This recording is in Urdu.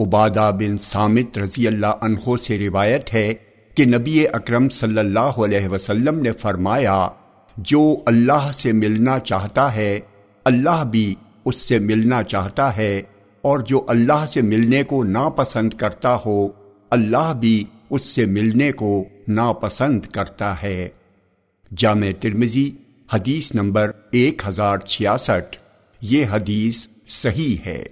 عبادہ بن سامت رضی اللہ عنہ سے روایت ہے کہ نبی اکرم صلی اللہ علیہ وسلم نے فرمایا، جو اللہ سے ملنا چاہتا ہے، اللہ بھی اس سے ملنا چاہتا ہے، اور جو اللہ سے ملنے کو ناپسند کرتا ہو، اللہ بھی اس سے ملنے کو ناپسند کرتا ہے۔ جامع ترمزی حدیث نمبر ایک ہزار چھیاسٹھ۔ یہ حدیث صحیح ہے۔